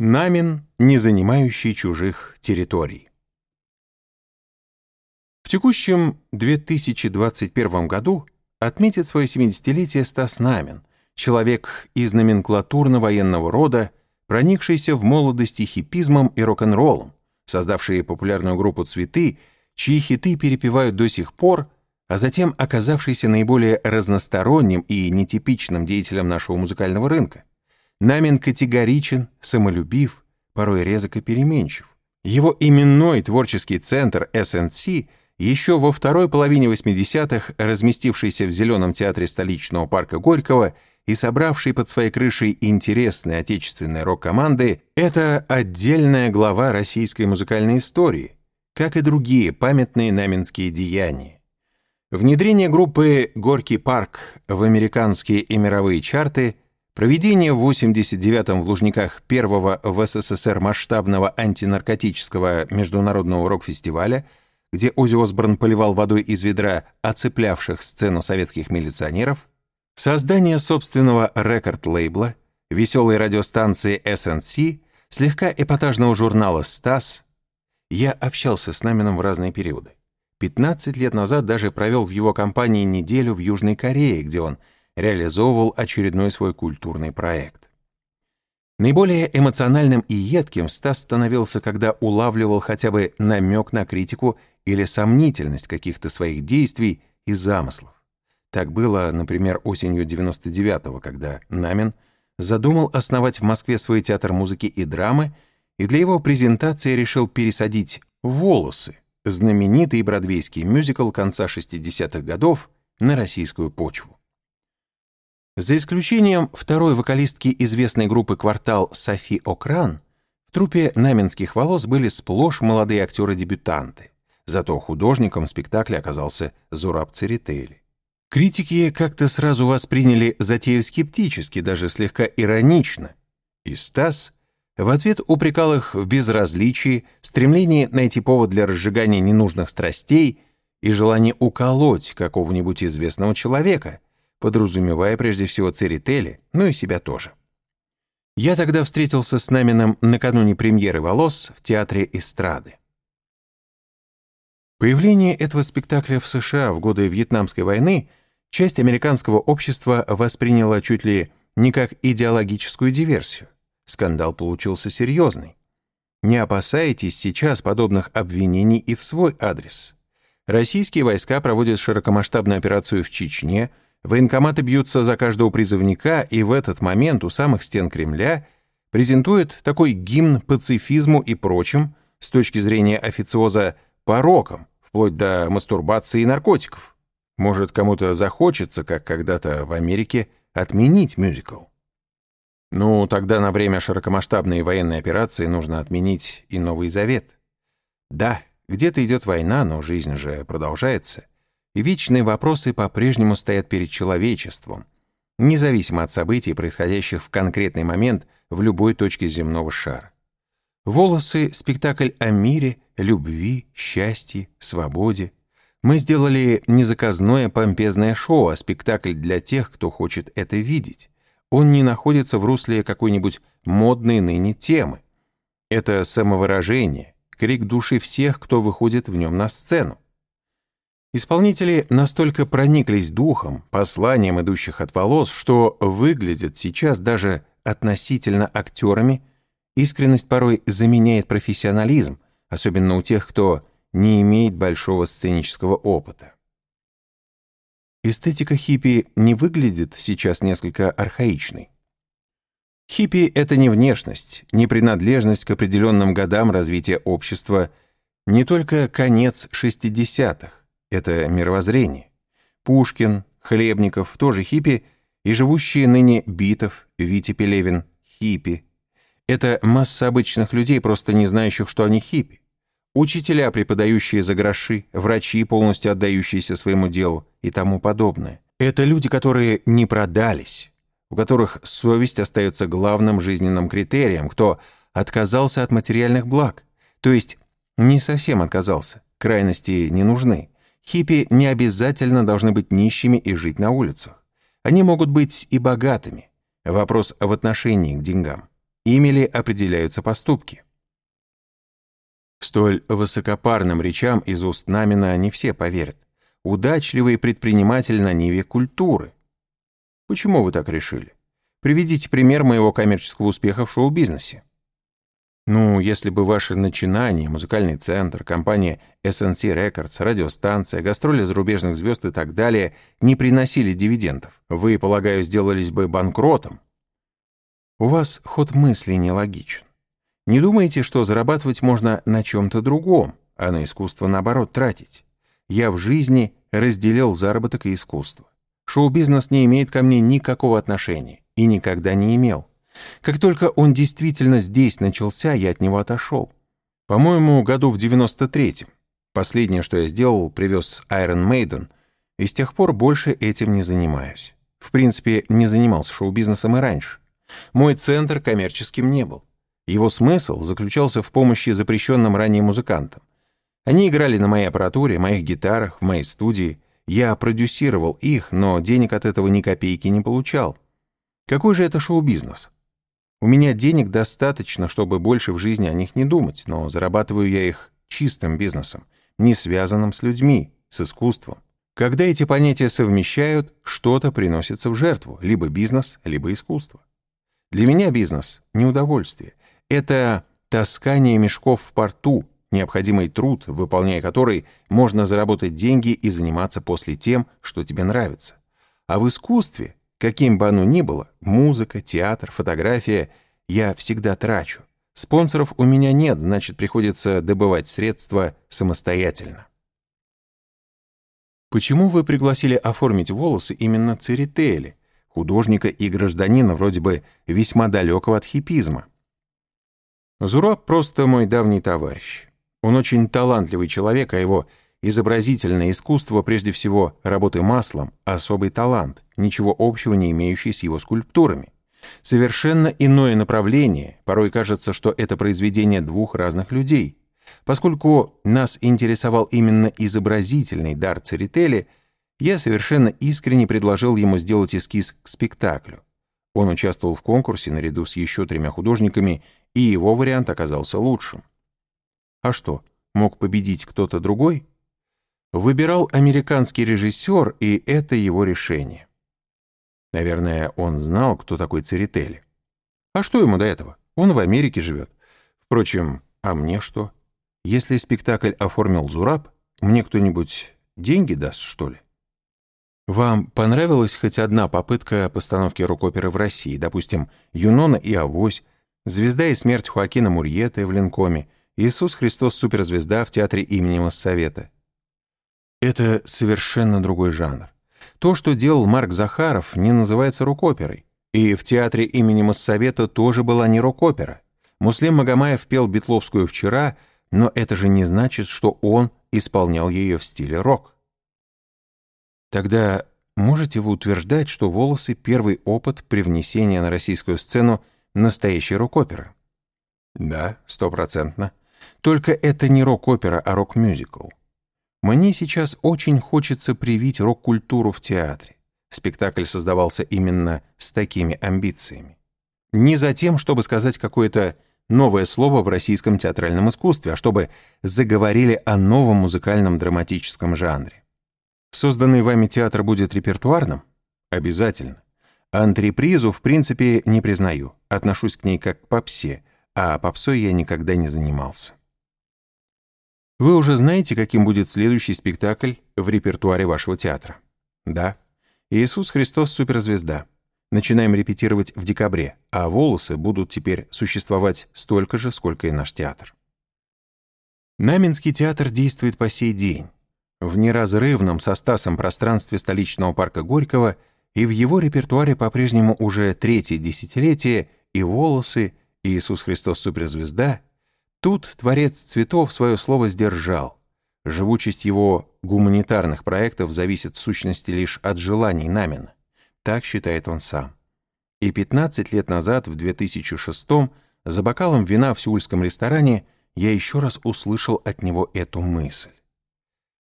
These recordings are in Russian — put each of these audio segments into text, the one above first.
Намин, не занимающий чужих территорий. В текущем 2021 году отметит свое 70-летие Стас Намин, человек из номенклатурно-военного рода, проникшийся в молодости хиппизмом и рок-н-роллом, создавший популярную группу «Цветы», чьи хиты перепевают до сих пор, а затем оказавшийся наиболее разносторонним и нетипичным деятелем нашего музыкального рынка. Намин категоричен, самолюбив, порой резок и переменчив. Его именной творческий центр SNC еще во второй половине 80-х, разместившийся в Зеленом театре столичного парка Горького и собравший под своей крышей интересные отечественные рок-команды, это отдельная глава российской музыкальной истории, как и другие памятные наминские деяния. Внедрение группы «Горький парк» в американские и мировые чарты – Проведение в 89-м в Лужниках первого в СССР масштабного антинаркотического международного рок-фестиваля, где Ози Осборн поливал водой из ведра оцеплявших сцену советских милиционеров, создание собственного рекорд-лейбла, веселой радиостанции SNC, слегка эпатажного журнала «Стас», я общался с Намином в разные периоды. 15 лет назад даже провел в его компании неделю в Южной Корее, где он – реализовывал очередной свой культурный проект. Наиболее эмоциональным и едким Стас становился, когда улавливал хотя бы намек на критику или сомнительность каких-то своих действий и замыслов. Так было, например, осенью 99-го, когда Намин задумал основать в Москве свой театр музыки и драмы, и для его презентации решил пересадить «Волосы», знаменитый бродвейский мюзикл конца 60-х годов, на российскую почву. За исключением второй вокалистки известной группы «Квартал» Софи Окран, в трупе «Наменских волос» были сплошь молодые актеры-дебютанты. Зато художником спектакля оказался Зураб Церетели. Критики как-то сразу восприняли затею скептически, даже слегка иронично. И Стас в ответ упрекал их в безразличии, стремлении найти повод для разжигания ненужных страстей и желании уколоть какого-нибудь известного человека, подразумевая прежде всего Церетели, но и себя тоже. Я тогда встретился с Намином накануне премьеры «Волос» в Театре эстрады. Появление этого спектакля в США в годы Вьетнамской войны часть американского общества восприняла чуть ли не как идеологическую диверсию. Скандал получился серьезный. Не опасайтесь сейчас подобных обвинений и в свой адрес. Российские войска проводят широкомасштабную операцию в Чечне – Военкоматы бьются за каждого призывника, и в этот момент у самых стен Кремля презентуют такой гимн пацифизму и прочим, с точки зрения официоза, порокам, вплоть до мастурбации и наркотиков. Может, кому-то захочется, как когда-то в Америке, отменить мюзикл. Ну, тогда на время широкомасштабной военной операции нужно отменить и Новый Завет. Да, где-то идет война, но жизнь же продолжается вечные вопросы по-прежнему стоят перед человечеством, независимо от событий, происходящих в конкретный момент в любой точке земного шара. «Волосы» — спектакль о мире, любви, счастье, свободе. Мы сделали не заказное помпезное шоу, а спектакль для тех, кто хочет это видеть. Он не находится в русле какой-нибудь модной ныне темы. Это самовыражение, крик души всех, кто выходит в нем на сцену. Исполнители настолько прониклись духом, посланием идущих от волос, что выглядят сейчас даже относительно актерами, искренность порой заменяет профессионализм, особенно у тех, кто не имеет большого сценического опыта. Эстетика хиппи не выглядит сейчас несколько архаичной. Хиппи — это не внешность, не принадлежность к определенным годам развития общества, не только конец 60-х, это мировоззрение. Пушкин, Хлебников, тоже хиппи, и живущие ныне Битов, Витя Пелевин, хиппи. Это масса обычных людей, просто не знающих, что они хиппи. Учителя, преподающие за гроши, врачи, полностью отдающиеся своему делу и тому подобное. Это люди, которые не продались, у которых совесть остается главным жизненным критерием, кто отказался от материальных благ. То есть не совсем отказался, крайности не нужны. Хиппи не обязательно должны быть нищими и жить на улицах. Они могут быть и богатыми. Вопрос в отношении к деньгам. ими ли определяются поступки. Столь высокопарным речам из уст Намина не все поверят. Удачливый предприниматель на ниве культуры. Почему вы так решили? Приведите пример моего коммерческого успеха в шоу-бизнесе. Ну, если бы ваши начинания, музыкальный центр, компания SNC Records, радиостанция, гастроли зарубежных звезд и так далее не приносили дивидендов, вы, полагаю, сделались бы банкротом. У вас ход мыслей нелогичен. Не думайте, что зарабатывать можно на чем-то другом, а на искусство, наоборот, тратить. Я в жизни разделил заработок и искусство. Шоу-бизнес не имеет ко мне никакого отношения и никогда не имел. Как только он действительно здесь начался, я от него отошел. По-моему, году в 93-м. Последнее, что я сделал, привез Iron Maiden, и с тех пор больше этим не занимаюсь. В принципе, не занимался шоу-бизнесом и раньше. Мой центр коммерческим не был. Его смысл заключался в помощи запрещенным ранее музыкантам. Они играли на моей аппаратуре, моих гитарах, в моей студии. Я продюсировал их, но денег от этого ни копейки не получал. Какой же это шоу-бизнес? У меня денег достаточно, чтобы больше в жизни о них не думать, но зарабатываю я их чистым бизнесом, не связанным с людьми, с искусством. Когда эти понятия совмещают, что-то приносится в жертву, либо бизнес, либо искусство. Для меня бизнес — не удовольствие, это таскание мешков в порту, необходимый труд, выполняя который можно заработать деньги и заниматься после тем, что тебе нравится. А в искусстве, каким бы оно ни было, музыка, театр, фотография, я всегда трачу. Спонсоров у меня нет, значит, приходится добывать средства самостоятельно. Почему вы пригласили оформить волосы именно Церетели, художника и гражданина вроде бы весьма далекого от хипизма? Зураб просто мой давний товарищ. Он очень талантливый человек, а его изобразительное искусство, прежде всего работы маслом, особый талант, ничего общего не имеющий с его скульптурами. Совершенно иное направление, порой кажется, что это произведение двух разных людей. Поскольку нас интересовал именно изобразительный дар Церетели, я совершенно искренне предложил ему сделать эскиз к спектаклю. Он участвовал в конкурсе наряду с еще тремя художниками, и его вариант оказался лучшим. А что, мог победить кто-то другой? Выбирал американский режиссер, и это его решение. Наверное, он знал, кто такой Церетели. А что ему до этого? Он в Америке живет. Впрочем, а мне что? Если спектакль оформил Зураб, мне кто-нибудь деньги даст, что ли? Вам понравилась хоть одна попытка постановки рок-оперы в России, допустим, «Юнона и Авось», «Звезда и смерть Хуакина Мурьеты» в Ленкоме, «Иисус Христос суперзвезда» в театре имени Моссовета? Это совершенно другой жанр. То, что делал Марк Захаров, не называется рок-оперой. И в театре имени Моссовета тоже была не рок-опера. Муслим Магомаев пел Бетловскую вчера, но это же не значит, что он исполнял ее в стиле рок. Тогда можете вы утверждать, что «Волосы» — первый опыт привнесения на российскую сцену настоящей рок-оперы? Да, стопроцентно. Только это не рок-опера, а рок-мюзикл. Мне сейчас очень хочется привить рок-культуру в театре. Спектакль создавался именно с такими амбициями. Не за тем, чтобы сказать какое-то новое слово в российском театральном искусстве, а чтобы заговорили о новом музыкальном драматическом жанре. Созданный вами театр будет репертуарным? Обязательно. Антрепризу, в принципе, не признаю. Отношусь к ней как к попсе, а попсой я никогда не занимался. Вы уже знаете, каким будет следующий спектакль в репертуаре вашего театра? Да. Иисус Христос суперзвезда. Начинаем репетировать в декабре, а волосы будут теперь существовать столько же, сколько и наш театр. Наминский театр действует по сей день в неразрывном со Стасом пространстве столичного парка Горького и в его репертуаре по-прежнему уже третье десятилетие и «Волосы», и «Иисус Христос суперзвезда», тут творец цветов свое слово сдержал. Живучесть его гуманитарных проектов зависит в сущности лишь от желаний Намина. Так считает он сам. И 15 лет назад, в 2006 за бокалом вина в сеульском ресторане я еще раз услышал от него эту мысль.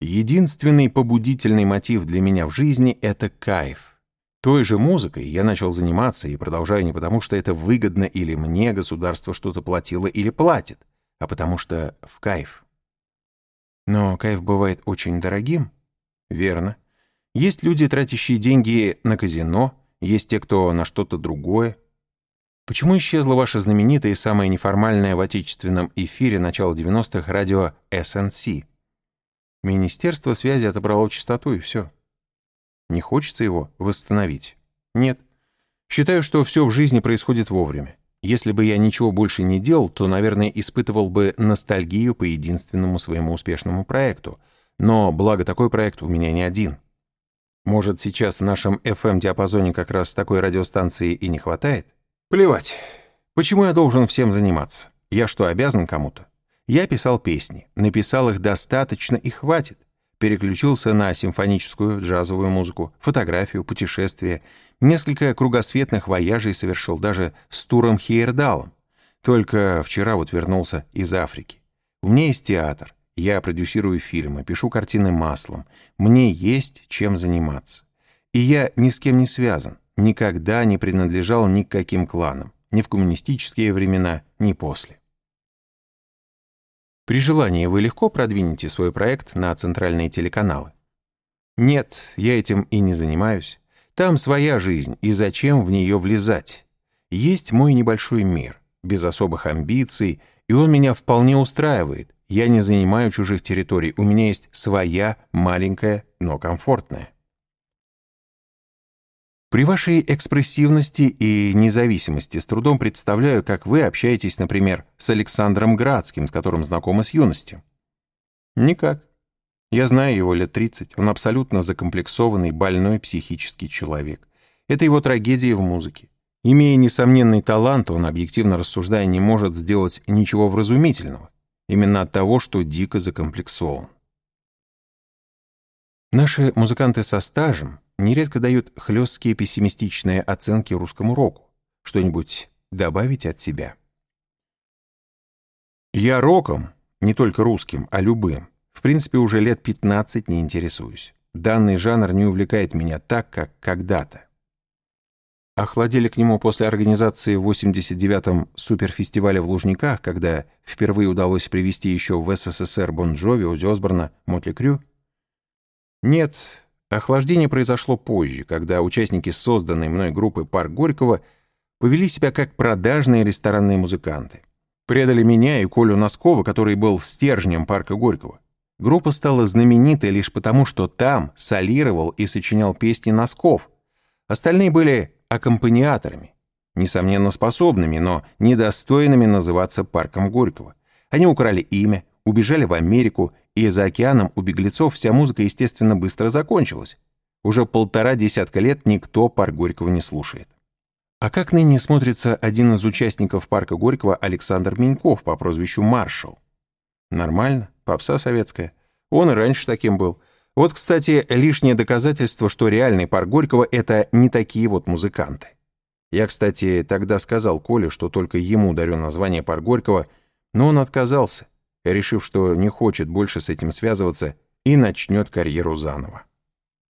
Единственный побудительный мотив для меня в жизни — это кайф. Той же музыкой я начал заниматься и продолжаю не потому, что это выгодно или мне государство что-то платило или платит, а потому что в кайф. Но кайф бывает очень дорогим. Верно. Есть люди, тратящие деньги на казино, есть те, кто на что-то другое. Почему исчезла ваша знаменитая и самая неформальная в отечественном эфире начала 90-х радио SNC? Министерство связи отобрало частоту, и все. Не хочется его восстановить? Нет. Считаю, что все в жизни происходит вовремя. Если бы я ничего больше не делал, то, наверное, испытывал бы ностальгию по единственному своему успешному проекту. Но, благо, такой проект у меня не один. Может, сейчас в нашем FM-диапазоне как раз такой радиостанции и не хватает? Плевать. Почему я должен всем заниматься? Я что, обязан кому-то? Я писал песни, написал их достаточно и хватит. Переключился на симфоническую джазовую музыку, фотографию, путешествия. Несколько кругосветных вояжей совершил даже с Туром Хейердалом. Только вчера вот вернулся из Африки. У меня есть театр, я продюсирую фильмы, пишу картины маслом. Мне есть чем заниматься. И я ни с кем не связан никогда не принадлежал ни к каким кланам, ни в коммунистические времена, ни после. При желании вы легко продвинете свой проект на центральные телеканалы? Нет, я этим и не занимаюсь. Там своя жизнь, и зачем в нее влезать? Есть мой небольшой мир, без особых амбиций, и он меня вполне устраивает. Я не занимаю чужих территорий, у меня есть своя, маленькая, но комфортная. При вашей экспрессивности и независимости с трудом представляю, как вы общаетесь, например, с Александром Градским, с которым знакомы с юности. Никак. Я знаю его лет 30. Он абсолютно закомплексованный, больной психический человек. Это его трагедия в музыке. Имея несомненный талант, он, объективно рассуждая, не может сделать ничего вразумительного. Именно от того, что дико закомплексован. Наши музыканты со стажем нередко дают хлесткие пессимистичные оценки русскому року. Что-нибудь добавить от себя? Я роком, не только русским, а любым, в принципе, уже лет 15 не интересуюсь. Данный жанр не увлекает меня так, как когда-то. Охладели к нему после организации в 89-м суперфестиваля в Лужниках, когда впервые удалось привезти еще в СССР Бон Джови, Оззи Осборна, Мотли Крю? Нет, Охлаждение произошло позже, когда участники созданной мной группы «Парк Горького» повели себя как продажные ресторанные музыканты. Предали меня и Колю Носкова, который был стержнем парка Горького. Группа стала знаменитой лишь потому, что там солировал и сочинял песни Носков. Остальные были аккомпаниаторами, несомненно способными, но недостойными называться парком Горького. Они украли имя, убежали в Америку, и за океаном у беглецов вся музыка, естественно, быстро закончилась. Уже полтора десятка лет никто парк Горького не слушает. А как ныне смотрится один из участников парка Горького Александр Меньков по прозвищу Маршал? Нормально, попса советская. Он и раньше таким был. Вот, кстати, лишнее доказательство, что реальный парк Горького — это не такие вот музыканты. Я, кстати, тогда сказал Коле, что только ему дарю название парк Горького, но он отказался решив, что не хочет больше с этим связываться, и начнет карьеру заново.